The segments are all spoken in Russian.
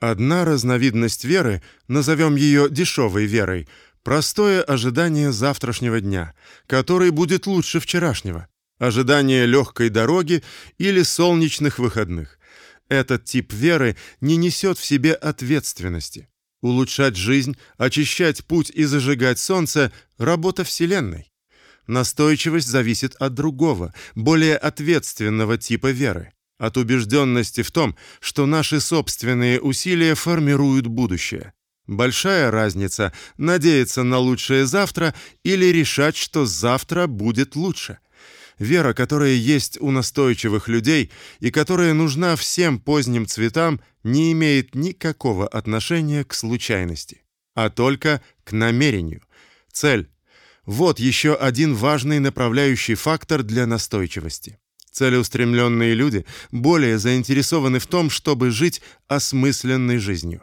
Одна разновидность веры, назовем ее дешевой верой, простое ожидание завтрашнего дня, который будет лучше вчерашнего, ожидание легкой дороги или солнечных выходных. Этот тип веры не несет в себе ответственности. Улучшать жизнь, очищать путь и зажигать солнце работа вселенной. Настойчивость зависит от другого, более ответственного типа веры, от убежденности в том, что наши собственные усилия формируют будущее. Большая разница надеяться на лучшее завтра или решать, что завтра будет лучше. Вера, которая есть у настойчивых людей и которая нужна всем поздним цветам, не имеет никакого отношения к случайности, а только к намерению. Цель вот еще один важный направляющий фактор для настойчивости. Целеустремленные люди более заинтересованы в том, чтобы жить осмысленной жизнью.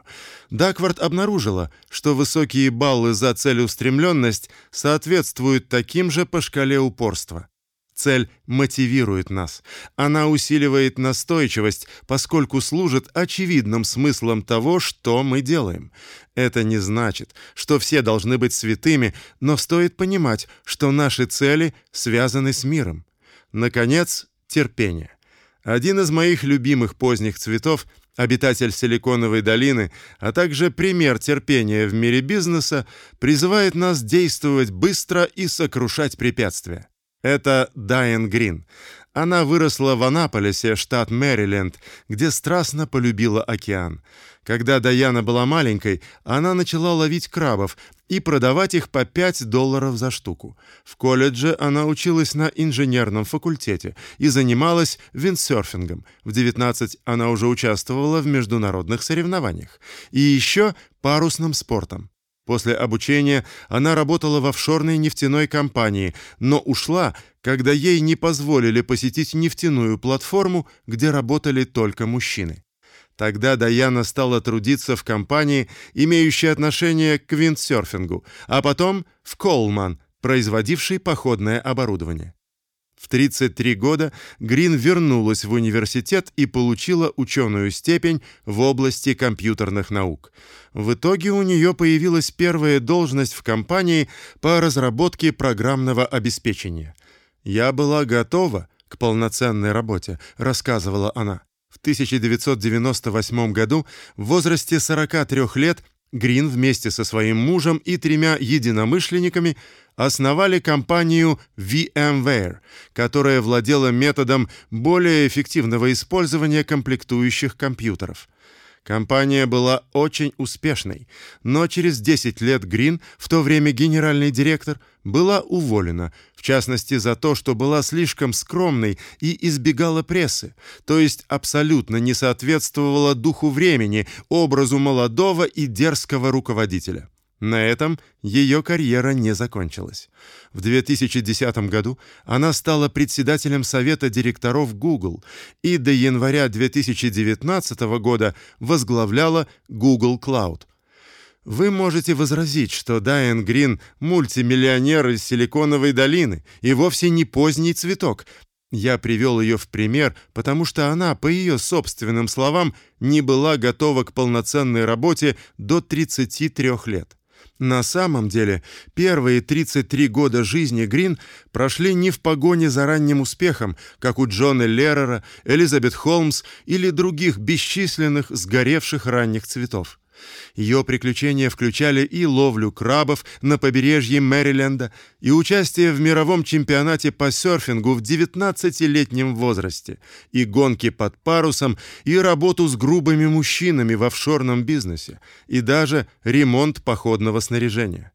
Даквард обнаружила, что высокие баллы за целеустремленность соответствуют таким же по шкале упорства. Цель мотивирует нас. Она усиливает настойчивость, поскольку служит очевидным смыслом того, что мы делаем. Это не значит, что все должны быть святыми, но стоит понимать, что наши цели связаны с миром. Наконец, терпение. Один из моих любимых поздних цветов обитатель Силиконовой долины, а также пример терпения в мире бизнеса, призывает нас действовать быстро и сокрушать препятствия. Это Дайан Грин. Она выросла в Анаполисе, штат Мэриленд, где страстно полюбила океан. Когда Даяна была маленькой, она начала ловить крабов и продавать их по 5 долларов за штуку. В колледже она училась на инженерном факультете и занималась виндсерфингом. В 19 она уже участвовала в международных соревнованиях и еще парусным спортом. После обучения она работала в офшорной нефтяной компании, но ушла, когда ей не позволили посетить нефтяную платформу, где работали только мужчины. Тогда Даяна стала трудиться в компании, имеющей отношение к виндсерфингу, а потом в Колман, производившей походное оборудование. В 33 года Грин вернулась в университет и получила ученую степень в области компьютерных наук. В итоге у нее появилась первая должность в компании по разработке программного обеспечения. «Я была готова к полноценной работе», — рассказывала она. В 1998 году в возрасте 43 лет Грин вместе со своим мужем и тремя единомышленниками основали компанию VMware, которая владела методом более эффективного использования комплектующих компьютеров. Компания была очень успешной, но через 10 лет Грин, в то время генеральный директор, была уволена, в частности за то, что была слишком скромной и избегала прессы, то есть абсолютно не соответствовала духу времени, образу молодого и дерзкого руководителя. На этом ее карьера не закончилась. В 2010 году она стала председателем совета директоров Google и до января 2019 года возглавляла Google Cloud. Вы можете возразить, что Дайан Грин мультимиллионер из Силиконовой долины и вовсе не поздний цветок. Я привел ее в пример, потому что она, по ее собственным словам, не была готова к полноценной работе до 33 лет. На самом деле, первые 33 года жизни Грин прошли не в погоне за ранним успехом, как у Джона Леррера, Элизабет Холмс или других бесчисленных сгоревших ранних цветов. Ее приключения включали и ловлю крабов на побережье Мэриленда, и участие в мировом чемпионате по серфингу в 19-летнем возрасте, и гонки под парусом, и работу с грубыми мужчинами в офшорном бизнесе, и даже ремонт походного снаряжения.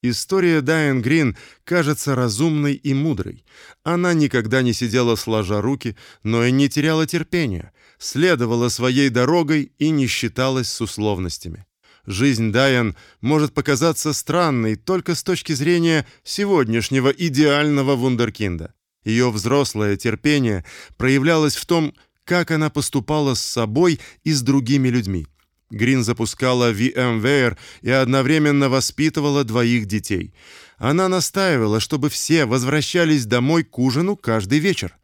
История Дайан Грин кажется разумной и мудрой. Она никогда не сидела сложа руки, но и не теряла терпения, следовала своей дорогой и не считалась с условностями. Жизнь Дайан может показаться странной только с точки зрения сегодняшнего идеального вундеркинда. Ее взрослое терпение проявлялось в том, как она поступала с собой и с другими людьми. Грин запускала VMware и одновременно воспитывала двоих детей. Она настаивала, чтобы все возвращались домой к ужину каждый вечер.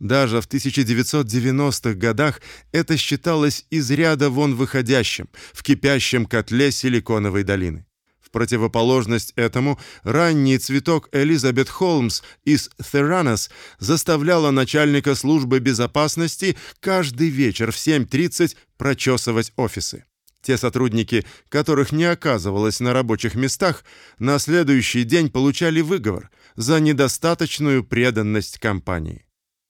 Даже в 1990-х годах это считалось из ряда вон выходящим в кипящем котле Силиконовой долины. В противоположность этому, ранний цветок Элизабет Холмс из Theranos заставляла начальника службы безопасности каждый вечер в 7:30 прочесывать офисы. Те сотрудники, которых не оказывалось на рабочих местах, на следующий день получали выговор за недостаточную преданность компании.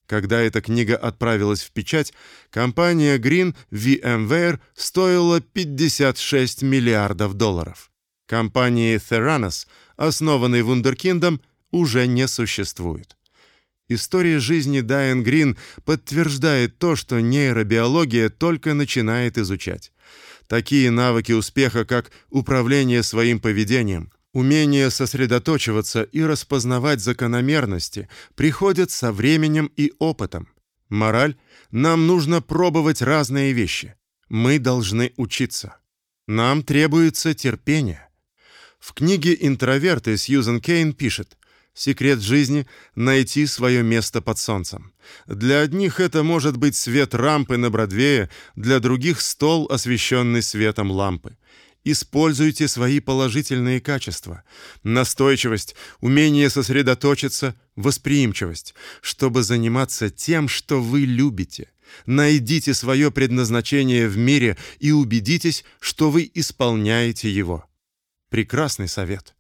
Когда эта книга отправилась в печать, компания Green VMware стоила 56 миллиардов долларов. Компании Theranos, основанной вундеркиндом, уже не существует. История жизни Дайан Грин подтверждает то, что нейробиология только начинает изучать. Такие навыки успеха, как управление своим поведением, умение сосредоточиваться и распознавать закономерности, приходят со временем и опытом. Мораль нам нужно пробовать разные вещи. Мы должны учиться. Нам требуется терпение. В книге «Интроверты» Сьюзен Кейн пишет «Секрет жизни — найти свое место под солнцем. Для одних это может быть свет рампы на Бродвее, для других — стол, освещенный светом лампы. Используйте свои положительные качества. Настойчивость, умение сосредоточиться, восприимчивость, чтобы заниматься тем, что вы любите. Найдите свое предназначение в мире и убедитесь, что вы исполняете его. Прекрасный совет.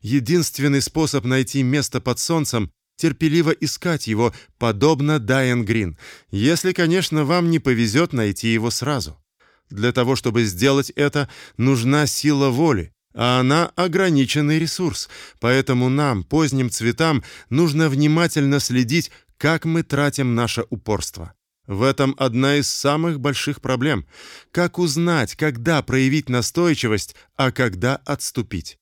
Единственный способ найти место под солнцем терпеливо искать его, подобно Дайан Грин, если, конечно, вам не повезет найти его сразу. Для того, чтобы сделать это, нужна сила воли, а она ограниченный ресурс. Поэтому нам, поздним цветам, нужно внимательно следить, как мы тратим наше упорство. В этом одна из самых больших проблем. Как узнать, когда проявить настойчивость, а когда отступить?